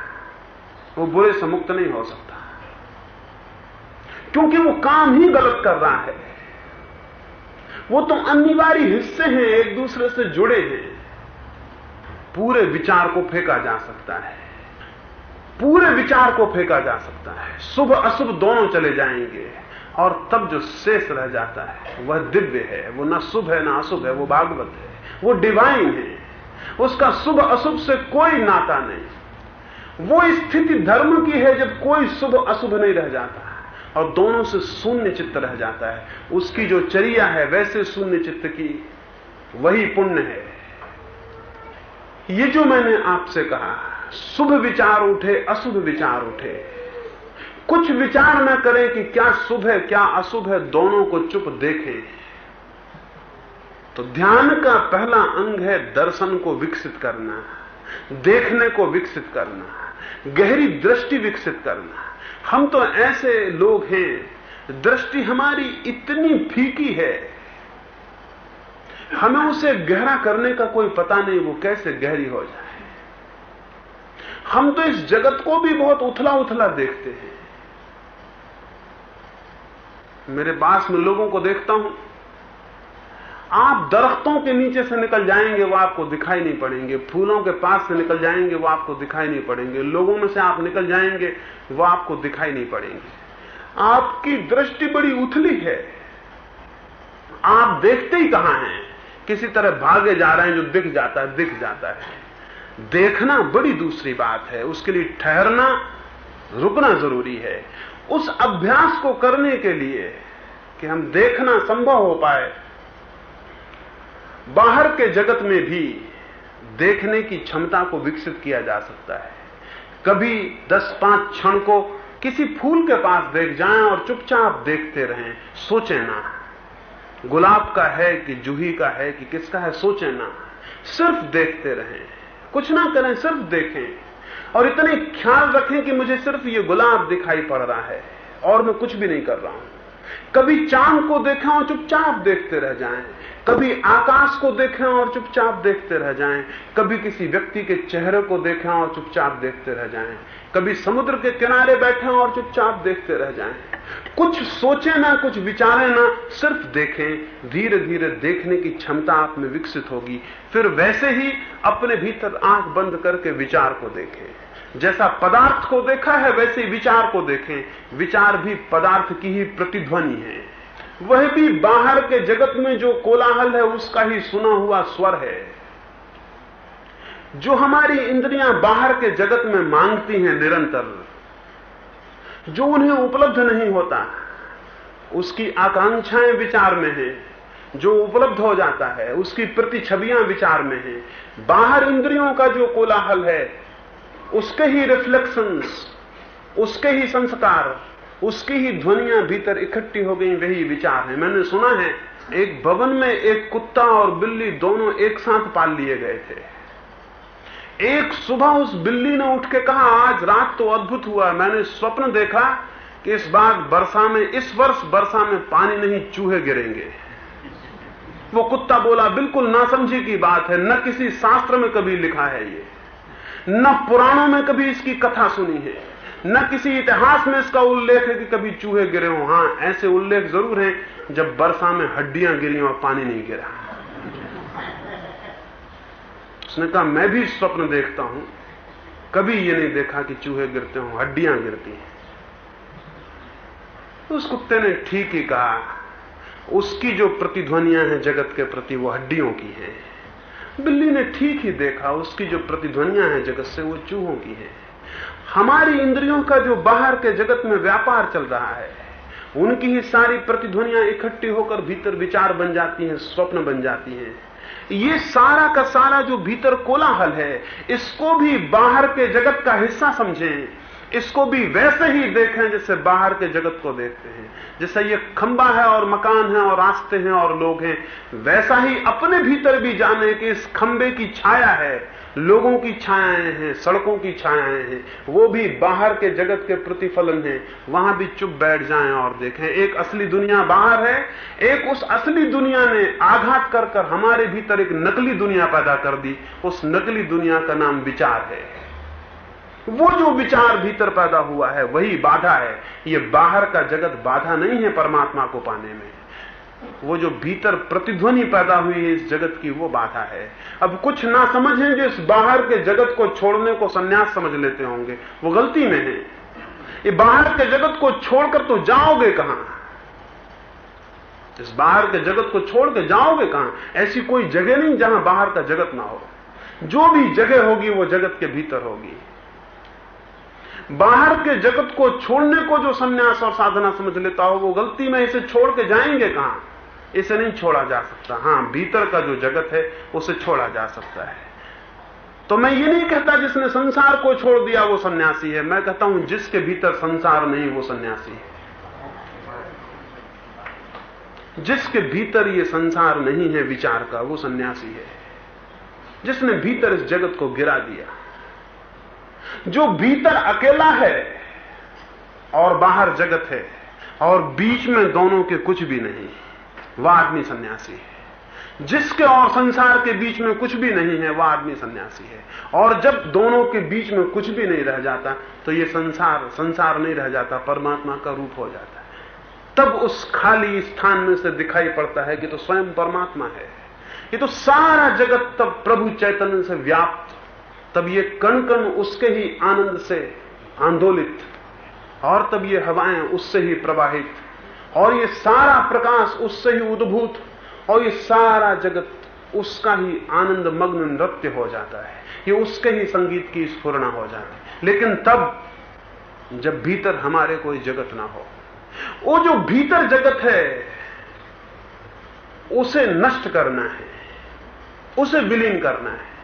वो बुरे से मुक्त नहीं हो सकता। क्योंकि वो काम ही गलत कर रहा है। वो तो अनिवार्य हिस्से हैं, एक दूसरे से जुड़े हैं। पूरे विचार को फेंका जा सकता है। पूरे विचार को फेंका जा सकता है। शुभ, अशुभ दोनों चले जाएँगे और तब जो शेष रह जाता है, वह दिव्य है। वो ना शुभ है, ना अशुभ है, वो भागवत है। वो डिवाइन है। उसका शुभ, अशुभ से कोई नाता नहीं। वो स्थिति धर्म की है जब कोई शुभ, अशुभ नहीं रह जाता और दोनों से शून्य चित्त रह जाता है। उसकी जो चर्या है, वैसे शून्य चित्त की, वही पुण्य है। ये जो मैंने आपसे कहा, शुभ विचार उठे, अशुभ विचार उठे। कुछ विचार न करें कि क्या शुभ है, क्या अशुभ है, दोनों को चुप देखें। तो ध्यान का पहला अंग है दर्शन को विकसित करना, देखने को विकसित करना, गहरी दृष्टि विकसित करना। हम तो ऐसे लोग हैं, दृष्टि हमारी इतनी फीकी है हमें उसे गहरा करने का कोई पता नहीं, वो कैसे गहरी हो जाए। हम तो इस जगत को भी बहुत उथला उथला देखते हैं। मेरे पास में लोगों को देखता हूँ। आप दरख्तों के नीचे से निकल जाएँगे, वो आपको दिखाई नहीं पड़ेंगे। फूलों के पास से निकल जाएँगे, वो आपको दिखाई नहीं पड़ेंगे। लोगों में से आप निकल जाएँगे, वो आपको दिखाई नहीं पड़ेंगे। आपकी दृष्टि बड़ी उथली है। आप देखते ही कहाँ हैं? किसी तरह भागे जा रहे हैं जो दिख जाता है, दिख जाता है। देखना बड़ी दूसरी बात है। उसके लिए ठहरना, रुकना ज़रूरी है। उस अभ्यास को करने के लिए कि हम देखना संभव हो पाए, बाहर के जगत में भी देखने की क्षमता को विकसित किया जा सकता है। कभी दस पाँच क्षण को किसी फूल के पास देख जाएँ और चुपचाप देखते रहें, सोचें ना। गुलाब का है कि जूही का है कि किसका है, सोचें ना। सिर्फ़ देखते रहें। कुछ ना करें, सिर्फ़ देखें। और इतने ख्याल रखें कि मुझे सिर्फ़ ये गुलाब दिखाई पड़ रहा है। और मैं कुछ भी नहीं कर रहा हूँ। कभी चाँद को देखा और चुपचाप देखते रह जाएँ। कभी आकाश को देखें और चुपचाप देखते रह जाएँ। कभी किसी व्यक्ति के चेहरे को देखें और चुपचाप देखते रह जाएँ। कभी समुद्र के किनारे बैठे और चुपचाप देखते रह जाएँ। कुछ सोचे ना, कुछ विचारे ना, सिर्फ़ देखें। धीरे धीरे देखने की क्षमता आप में विकसित होगी। फिर वैसे ही अपने भीतर आँख बंद करके विचार को देखें। जैसा पदार्थ को देखा है, वैसे ही विचार को देखें। विचार भी पदार्थ की ही प्रतिध्वनि है। वह भी बाहर के जगत में जो कोलाहल है, उसका ही सुना हुआ स्वर है। जो हमारी इंद्रियाँ बाहर के जगत में मांगती हैं निरंतर, जो उन्हें उपलब्ध नहीं होता, उसकी आकांक्षाएँ विचार में है, जो उपलब्ध हो जाता है, उसकी प्रति छवियाँ विचार में है। बाहर इंद्रियों का जो कोलाहल है, उसके ही रिफ्लेक्शंस उसके ही संस्कार, उसकी ही ध्वनियाँ भीतर इकट्ठी हो गई, वही विचार है। मैंने सुना है, एक भवन में एक कुत्ता और बिल्ली दोनों एक साथ पाल लिए गए थे। एक सुबह उस बिल्ली ने उठ के कहा, आज रात तो अद्भुत हुआ। मैंने स्वप्न देखा कि इस बार वर्षा में, इस वर्ष वर्षा में पानी नहीं, चूहे गिरेंगे। वो कुत्ता बोला, बिल्कुल ना समझी की बात है। न किसी शास्त्र में कभी लिखा है ये। न पुराणों में कभी इसकी कथा सुनी है। न किसी इतिहास में इसका उल्लेख है कि कभी चूहे गिरे हो। हाँ, ऐसे उल्लेख ज़रूर है, जब वर्षा में हड्डियाँ गिरी और पानी नहीं गिरा। उसने कहा, मैं भी स्वप्न देखता हूँ। कभी ये नहीं देखा कि चूहे गिरते हो, हड्डियाँ गिरती हैं। तो उस कुत्ते ने ठीक ही कहा, उसकी जो प्रतिध्वनियाँ हैं जगत के प्रति, वो हड्डियों की हैं। बिल्ली ने ठीक ही देखा, उसकी जो प्रतिध्वनियाँ हैं जगत से, वो चूहों की हैं। हमारी इंद्रियों का जो बाहर के जगत में व्यापार चल रहा है, उनकी ही सारी प्रतिध्वनियाँ इकट्ठी होकर भीतर विचार बन जाती हैं, स्वप्न बन जाती हैं। ये सारा का सारा जो भीतर कोलाहल है, इसको भी बाहर के जगत का हिस्सा समझें। इसको भी वैसे ही देखें जैसे बाहर के जगत को देखते हैं। जैसे ये खंबा है और मकान है और रास्ते हैं और लोग हैं, वैसा ही अपने भीतर भी जाने कि इस खंबे की छाया है। लोगों की छायाएँ हैं, सड़कों की छायाएँ हैं। वो भी बाहर के जगत के प्रतिफलन हैं। वहाँ भी चुप बैठ जाएँ और देखें। एक असली दुनिया बाहर है, एक उस असली दुनिया ने आघात कर कर हमारे भीतर एक नकली दुनिया पैदा कर दी। उस नकली दुनिया का नाम विचार है। वो जो विचार भीतर पैदा हुआ है, वही बाधा है। ये बाहर का जगत बाधा नहीं है परमात्मा को पाने में। वो जो भीतर प्रतिध्वनि पैदा हुई है इस जगत की, वो बाधा है। अब कुछ ना समझें जो इस बाहर के जगत को छोड़ने को संन्यास समझ लेते होंगे। वो गलती में है। ये बाहर के जगत को छोड़कर तो जाओगे कहाँ? इस बाहर के जगत को छोड़ के जाओगे कहाँ? ऐसी कोई जगह नहीं जहाँ बाहर का जगत ना हो। जो भी जगह होगी, वो जगत के भीतर होगी। बाहर के जगत को छोड़ने को जो सन्यास और साधना समझ लेता हो, वो गलती में इसे छोड़ के जाएँगे कहाँ? इसे नहीं छोड़ा जा सकता। हाँ, भीतर का जो जगत है, उसे छोड़ा जा सकता है। तो मैं ये नहीं कहता जिसने संसार को छोड़ दिया, वो सन्यासी है। मैं कहता हूँ जिसके भीतर संसार नहीं, वो सन्यासी है। जिसके भीतर ये संसार नहीं है, विचार का, वो सन्यासी है। जिसने भीतर इस जगत को गिरा दिया जो भीतर अकेला है और बाहर जगत है और बीच में दोनों के कुछ भी नहीं, वह आदमी सन्यासी है। जिसके और संसार के बीच में कुछ भी नहीं है, वह आदमी सन्यासी है। और जब दोनों के बीच में कुछ भी नहीं रह जाता तो ये संसार संसार नहीं रह जाता, परमात्मा का रूप हो जाता है। तब उस खाली स्थान में से दिखाई पड़ता है कि तो स्वयं परमात्मा है। ये तो सारा जगत तब प्रभु चैतन्य से व्याप्त तब ये कण कण उसके ही आनंद से आंदोलित, और तब ये हवाएँ उससे ही प्रवाहित, और ये सारा प्रकाश उससे ही उद्भूत, और ये सारा जगत उसका ही आनंद मग्न नृत्य हो जाता है। ये उसके ही संगीत की स्फुरना हो जाती है। लेकिन तब जब भीतर हमारे कोई जगत ना हो, वो जो भीतर जगत है, उसे नष्ट करना है, उसे विलीन करना है।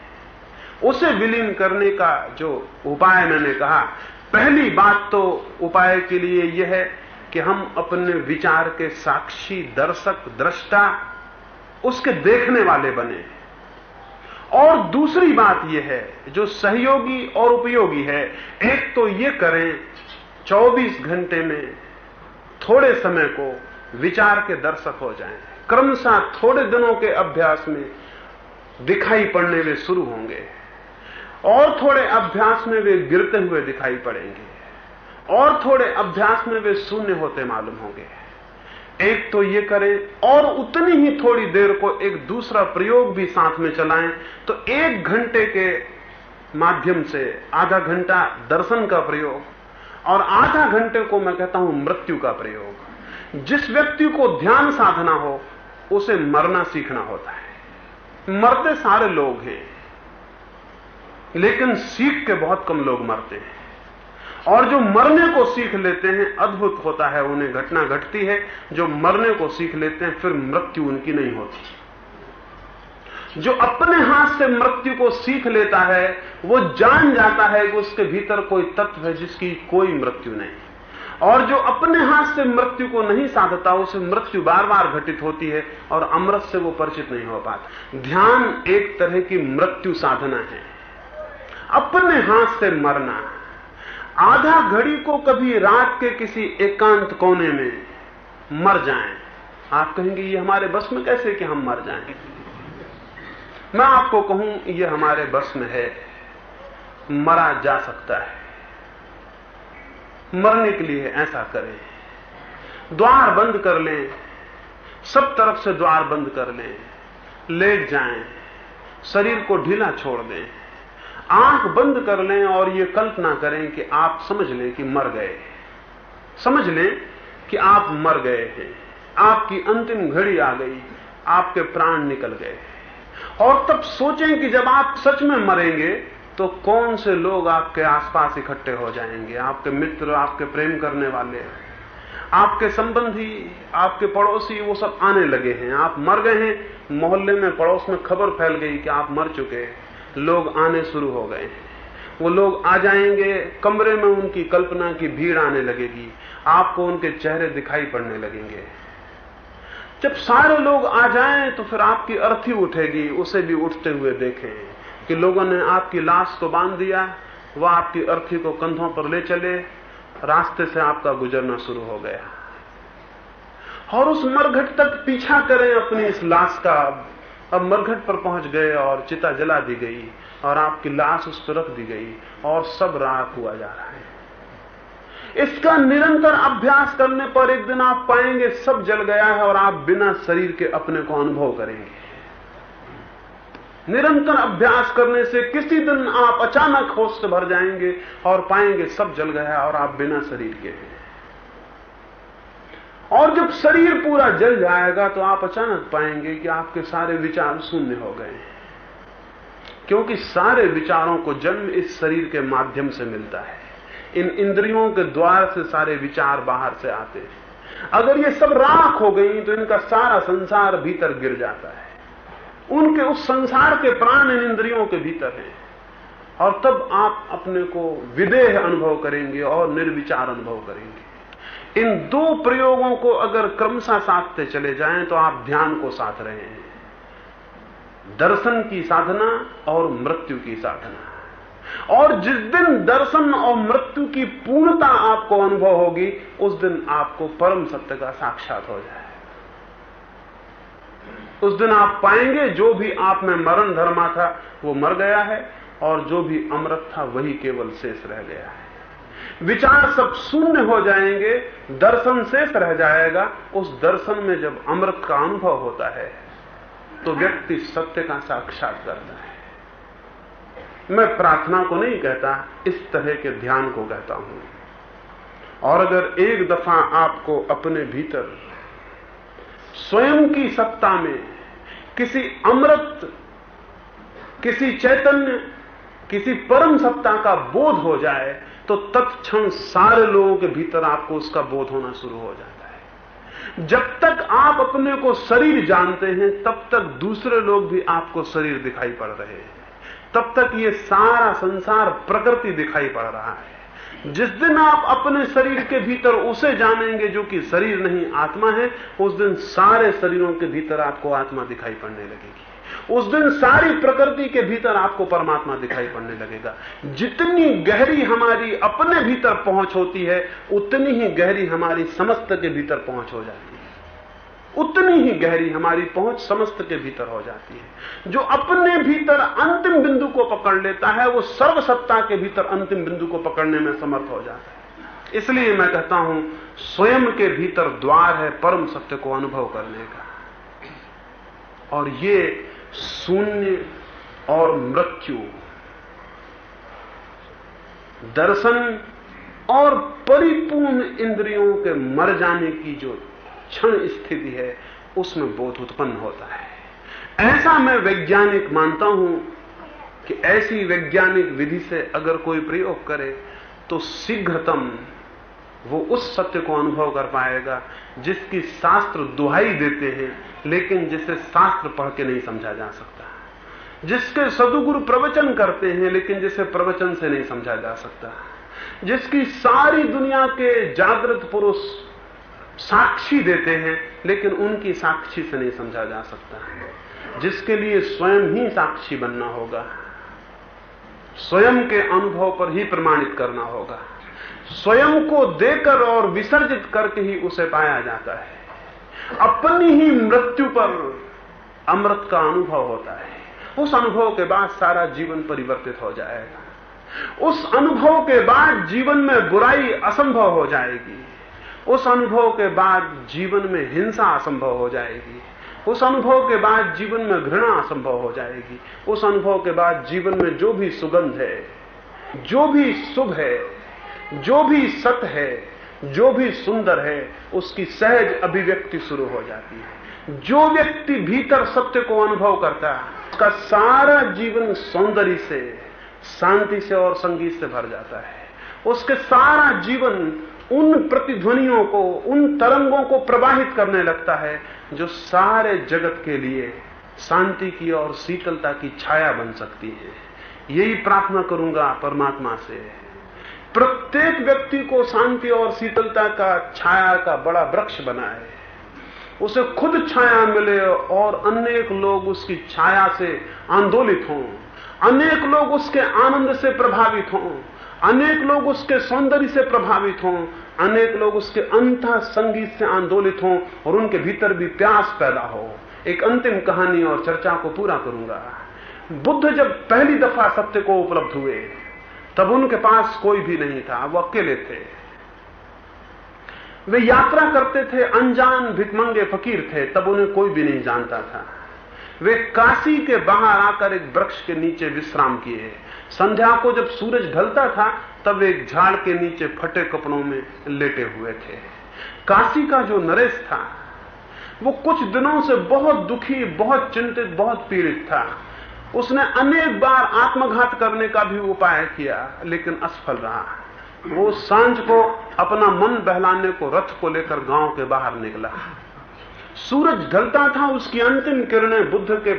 उसे विलीन करने का जो उपाय मैंने कहा, पहली बात तो उपाय के लिए यह है कि हम अपने विचार के साक्षी, दर्शक, दृष्टा उसके देखने वाले बने। और दूसरी बात यह है, जो सहयोगी और उपयोगी है, एक तो ये करें 24 घंटे में थोड़े समय को विचार के दर्शक हो जाएँ। क्रमशः थोड़े दिनों के अभ्यास में दिखाई पड़ने वे शुरू होंगे। और थोड़े अभ्यास में वे गिरते हुए दिखाई पड़ेंगे। और थोड़े अभ्यास में वे शून्य होते मालूम होंगे। एक तो ये करें और उतनी ही थोड़ी देर को एक दूसरा प्रयोग भी साथ में चलाएँ। तो एक घंटे के माध्यम से आधा घंटा दर्शन का प्रयोग और आधा घंटे को मैं कहता हूँ मृत्यु का प्रयोग। जिस व्यक्ति को ध्यान साधना हो, उसे मरना सीखना होता है। मरते सारे लोग हैं। लेकिन सीख के बहुत कम लोग मरते हैं। और जो मरने को सीख लेते हैं, अद्भुत होता है, उन्हें घटना घटती है। जो मरने को सीख लेते हैं, फिर मृत्यु उनकी नहीं होती। जो अपने हाथ से मृत्यु को सीख लेता है, वो जान जाता है कि उसके भीतर कोई तत्व है जिसकी कोई मृत्यु नहीं। और जो अपने हाथ से मृत्यु को नहीं साधता, उसे मृत्यु बार बार घटित होती है और अमृत से वो परिचित नहीं हो पाता। ध्यान एक तरह की मृत्यु साधना है। अपने हाथ से मरना आधा घड़ी को कभी रात के किसी एकांत कोने में मर जाएँ। आप कहेंगे, ये हमारे बस में कैसे कि हम मर जाएँ? मैं आपको कहूँ, ये हमारे बस में है। मरा जा सकता है। मरने के लिए ऐसा करें। द्वार बंद कर लें। सब तरफ़ से द्वार बंद कर लें। लेट जाएँ। शरीर को ढीला छोड़ दें। आँख बंद कर लें और ये कल्पना करें कि आप समझ लें कि मर गए समझ लें कि आप मर गए हैं। आपकी अंतिम घड़ी आ गई, आपके प्राण निकल गए और तब सोचें कि जब आप सच में मरेंगे तो कौन से लोग आपके आसपास इकट्ठे हो जाएँगे? आपके मित्र, आपके प्रेम करने वाले, आपके संबंधी, आपके पड़ोसी, वो सब आने लगे हैं। आप मर गए हैं। मोहल्ले में, पड़ोस में खबर फैल गई कि आप मर चुके हैं। लोग आने शुरू हो गए वो लोग आ जाएँगे, कमरे में उनकी कल्पना की भीड़ आने लगेगी, आपको उनके चेहरे दिखाई पड़ने लगेंगे। जब सारे लोग आ जाएँ तो फिर आपकी अर्थी उठेगी, उसे भी उठते हुए देखें कि लोगों ने आपकी लाश को बाँध दिया, वह आपकी अर्थी को कंधों पर ले चले, रास्ते से आपका गुजरना शुरू हो गया। और उस मरघट तक पीछा करें अपनी इस लाश का। अब मरघट पर पहुँच गए और चिता जला दी गई और आपकी लाश उस पर रख दी गई और सब राख हुआ जा रहा है। इसका निरंतर अभ्यास करने पर एक दिन आप पाएँगे सब जल गया है और आप बिना शरीर के अपने को अनुभव करेंगे। निरंतर अभ्यास करने से किसी दिन आप अचानक होश से भर जाएँगे और पाएँगे सब जल गया है और आप बिना शरीर के हैं। और जब शरीर पूरा जल जाएगा तो आप अचानक पाएँगे कि आपके सारे विचार शून्य हो गए हैं। क्योंकि सारे विचारों को जन्म इस शरीर के माध्यम से मिलता है। इन इंद्रियों के द्वार से सारे विचार बाहर से आते हैं। अगर ये सब राख हो गई तो इनका सारा संसार भीतर गिर जाता है। उनके उस संसार के प्राण इन इंद्रियों के भीतर हैं। और तब आप अपने को विदेह अनुभव करेंगे और निर्विचार अनुभव करेंगे। इन दो प्रयोगों को अगर क्रमशः साधते चले जाएँ तो आप ध्यान को साध रहे हैं। दर्शन की साधना और मृत्यु की साधना। और जिस दिन दर्शन और मृत्यु की पूर्णता आपको अनुभव होगी, उस दिन आपको परम सत्य का साक्षात हो जाए। उस दिन आप पाएँगे, जो भी आप में मरण धर्मा था, वो मर गया है, और जो भी अमृत था, वही केवल शेष रह गया है। विचार सब शून्य हो जाएँगे, दर्शन शेष रह जाएगा। उस दर्शन में जब अमृत का अनुभव होता है तो व्यक्ति सत्य का साक्षात करता है। मैं प्रार्थना को नहीं कहता, इस तरह के ध्यान को कहता हूँ। और अगर एक दफ़ा आपको अपने भीतर स्वयं की सत्ता में किसी अमृत, किसी चैतन्य, किसी परम सत्ता का बोध हो जाए तो तत्क्षण सारे लोगों के भीतर आपको उसका बोध होना शुरू हो जाता है। जब तक आप अपने को शरीर जानते हैं, तब तक दूसरे लोग भी आपको शरीर दिखाई पड़ रहे हैं। तब तक ये सारा संसार प्रकृति दिखाई पड़ रहा है। जिस दिन आप अपने शरीर के भीतर उसे जानेंगे जो कि शरीर नहीं, आत्मा है, उस दिन सारे शरीरों के भीतर आपको आत्मा दिखाई पड़ने लगेगी। उस दिन सारी प्रकृति के भीतर आपको परमात्मा दिखाई पड़ने लगेगा। जितनी गहरी हमारी अपने भीतर पहुँच होती है, उतनी ही गहरी हमारी समस्त के भीतर पहुँच हो जाती है। उतनी ही गहरी हमारी पहुँच समस्त के भीतर हो जाती है। जो अपने भीतर अंतिम बिंदु को पकड़ लेता है, वो सर्वसत्ता के भीतर अंतिम बिंदु को पकड़ने में समर्थ हो जाता है। इसलिए मैं कहता हूँ, स्वयं के भीतर द्वार है परम सत्य को अनुभव करने का। और ये शून्य और मृत्यु। दर्शन और परिपूर्ण इंद्रियों के मर जाने की जो क्षण स्थिति है, उसमें बोध उत्पन्न होता है। ऐसा मैं वैज्ञानिक मानता हूँ कि ऐसी वैज्ञानिक विधि से अगर कोई प्रयोग करे तो शीघ्रतम वो उस सत्य को अनुभव कर पाएगा, जिसकी शास्त्र दुहाई देते हैं, लेकिन जिसे शास्त्र पढ़ के नहीं समझा जा सकता। जिसके सदुगुरु प्रवचन करते हैं, लेकिन जिसे प्रवचन से नहीं समझा जा सकता। जिसकी सारी दुनिया के जागृत पुरुष साक्षी देते हैं, लेकिन उनकी साक्षी से नहीं समझा जा सकता। जिसके लिए स्वयं ही साक्षी बनना होगा, स्वयं के अनुभव पर ही प्रमाणित करना होगा। स्वयं को देकर और विसर्जित करके ही उसे पाया जाता है। अपनी ही मृत्यु पर अमृत का अनुभव होता है। उस अनुभव के बाद सारा जीवन परिवर्तित हो जाएगा। उस अनुभव के बाद जीवन में बुराई असंभव हो जाएगी। उस अनुभव के बाद जीवन में हिंसा असंभव हो जाएगी। उस अनुभव के बाद जीवन में घृणा असंभव हो जाएगी। उस अनुभव के बाद जीवन में जो भी सुगंध है, जो भी शुभ है जो भी सत है, जो भी सुंदर है, उसकी सहज अभिव्यक्ति शुरू हो जाती है। जो व्यक्ति भीतर सत्य को अनुभव करता है, उसका सारा जीवन सौंदर्य से, शांति से और संगीत से भर जाता है। उसके सारा जीवन उन प्रतिध्वनियों को, उन तरंगों को प्रवाहित करने लगता है, जो सारे जगत के लिए शांति की और शीतलता की छाया बन सकती है। यही प्रार्थना करूँगा परमात्मा से। प्रत्येक व्यक्ति को शांति और शीतलता का छाया का बड़ा वृक्ष बनाए उसे खुद छाया मिले और अनेक लोग उसकी छाया से आंदोलित हों। अनेक लोग उसके आनंद से प्रभावित हों। अनेक लोग उसके सौंदर्य से प्रभावित हों। अनेक लोग उसके अंत संगीत से आंदोलित हों और उनके भीतर भी प्यास पैदा हो। एक अंतिम कहानी और चर्चा को पूरा करूँगा। बुद्ध जब पहली दफ़ा सत्य को उपलब्ध हुए तब उनके पास कोई भी नहीं था, वो अकेले थे। वे यात्रा करते थे, अनजान भिकमंगे फकीर थे, तब उन्हें कोई भी नहीं जानता था। वे काशी के बाहर आकर एक वृक्ष के नीचे विश्राम किए। संध्या को जब सूरज ढलता था, तब एक झाड़ के नीचे फटे कपड़ों में लेटे हुए थे। काशी का जो नरेश था, वो कुछ दिनों से बहुत दुखी, बहुत चिंतित, बहुत पीड़ित था। उसने अनेक बार आत्मघात करने का भी उपाय किया, लेकिन असफल रहा। वो साँझ को अपना मन बहलाने को, रथ को लेकर गाँव के बाहर निकला। सूरज ढलता था, उसकी अंतिम किरणें बुद्ध के,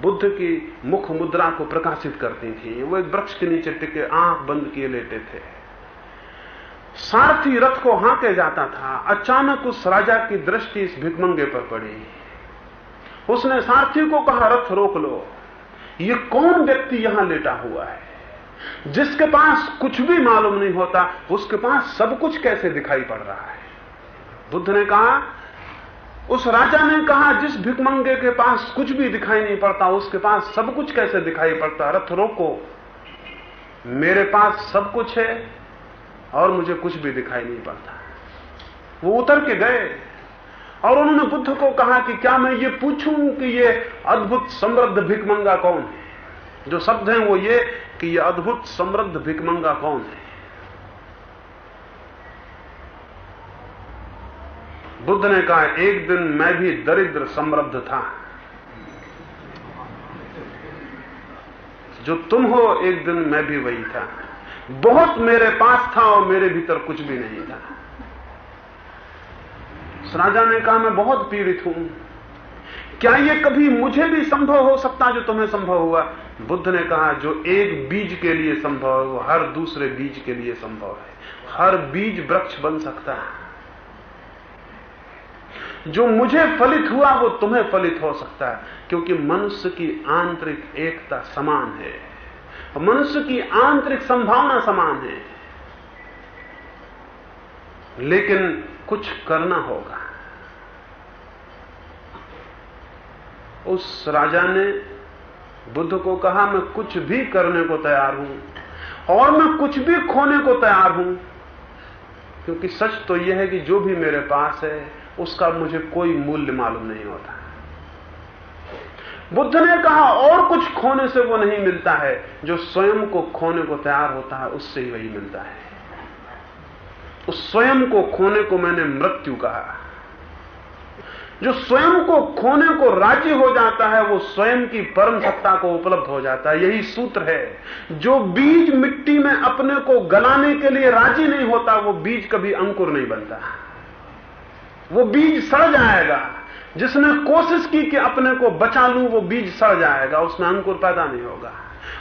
बुद्ध की मुख मुद्रा को प्रकाशित करती थी। वो एक वृक्ष के नीचे टिके, आँख बंद किए लेटे थे। सारथी रथ को हाके जाता था। अचानक उस राजा की दृष्टि इस भिकमंगे पर पड़ी। उसने सारथी को कहा, रथ रोक लो। ये कौन व्यक्ति यहाँ लेटा हुआ है? जिसके पास कुछ भी मालूम नहीं होता, उसके पास सब कुछ कैसे दिखाई पड़ रहा है? बुद्ध ने कहा, उस राजा ने कहा, जिस भिकमंगे के पास कुछ भी दिखाई नहीं पड़ता, उसके पास सब कुछ कैसे दिखाई पड़ता? रथ रोको। मेरे पास सब कुछ है और मुझे कुछ भी दिखाई नहीं पड़ता। वो उतर के गए। और उन्होंने बुद्ध को कहा कि क्या मैं ये पूछूँ कि ये अद्भुत समृद्ध भिकमंगा कौन है? जो शब्द हैं वो ये कि ये अद्भुत समृद्ध भिकमंगा कौन है? बुद्ध ने कहा, एक दिन मैं भी दरिद्र समृद्ध था। जो तुम हो, एक दिन मैं भी वही था। बहुत मेरे पास था और मेरे भीतर कुछ भी नहीं था। राजा ने कहा, मैं बहुत पीड़ित हूँ। क्या यह कभी मुझे भी संभव हो सकता जो तुम्हें संभव हुआ? बुद्ध ने कहा, जो एक बीज के लिए संभव है, वो हर दूसरे बीज के लिए संभव है। हर बीज वृक्ष बन सकता है। जो मुझे फलित हुआ, वो तुम्हें फलित हो सकता है, क्योंकि मनुष्य की आंतरिक एकता समान है। मनुष्य की आंतरिक संभावना समान है। लेकिन कुछ करना होगा। उस राजा ने बुद्ध को कहा, मैं कुछ भी करने को तैयार हूँ और मैं कुछ भी खोने को तैयार हूँ। क्योंकि सच तो यह है कि जो भी मेरे पास है, उसका मुझे कोई मूल्य मालूम नहीं होता। बुद्ध ने कहा, और कुछ खोने से वो नहीं मिलता है। जो स्वयं को खोने को तैयार होता है, उससे ही वही मिलता है। उस स्वयं को खोने को मैंने मृत्यु कहा। जो स्वयं को खोने को राज़ी हो जाता है, वो स्वयं की परम सत्ता को उपलब्ध हो जाता है। यही सूत्र है। जो बीज मिट्टी में अपने को गलाने के लिए राज़ी नहीं होता, वो बीज कभी अंकुर नहीं बनता। वो बीज सड़ जाएगा। जिसने कोशिश की कि अपने को बचा लूँ, वो बीज सड़ जाएगा। उसमें अंकुर पैदा नहीं होगा।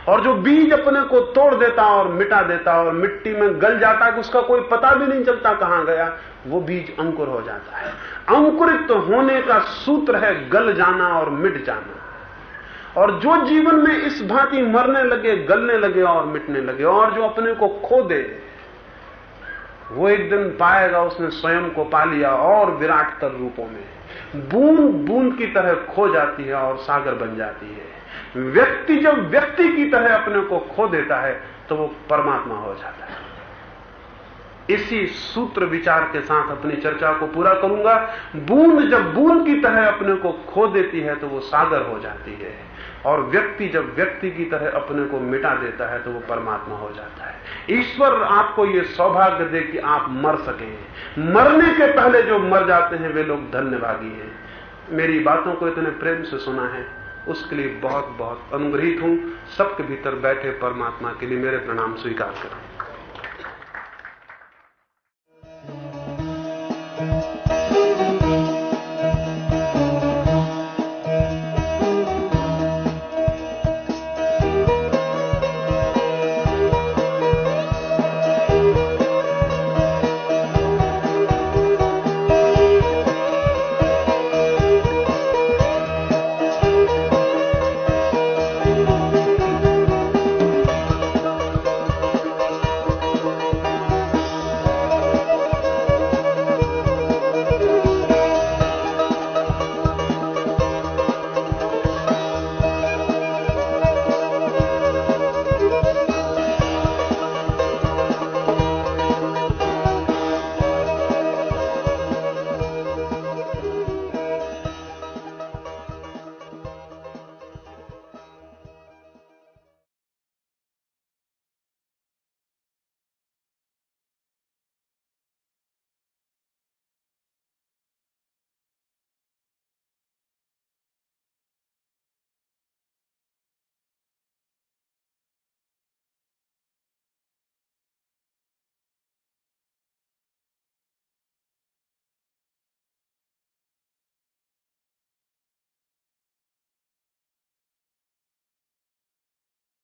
और जो बीज अपने को तोड़ देता और मिटा देता और मिट्टी में गल जाता कि उसका कोई पता भी नहीं चलता कहाँ गया, वो बीज अंकुर हो जाता है। अंकुरित तो होने का सूत्र है गल जाना और मिट जाना। और जो जीवन में इस भांति मरने लगे, गलने लगे और मिटने लगे और जो अपने को खो दे, वो एक दिन पाएगा, उसने स्वयं को पा लिया और विराट तर रूपों में। बूंद बूंद की तरह खो जाती है और सागर बन जाती है। व्यक्ति जब व्यक्ति की तरह अपने को खो देता है तो वो परमात्मा हो जाता है। इसी सूत्र विचार के साथ अपनी चर्चा को पूरा करूँगा। बूंद जब बूंद की तरह अपने को खो देती है तो वो सागर हो जाती है। और व्यक्ति जब व्यक्ति की तरह अपने को मिटा देता है तो वो परमात्मा हो जाता है। ईश्वर आपको ये सौभाग्य दे कि आप मर सके। मरने के पहले जो मर जाते हैं, वे लोग धन्यभागी हैं। मेरी बातों को इतने प्रेम से सुना है। उसके लिए बहुत बहुत अनुग्रहित हूँ। सबके भीतर बैठे परमात्मा के लिए मेरे प्रणाम स्वीकार करें।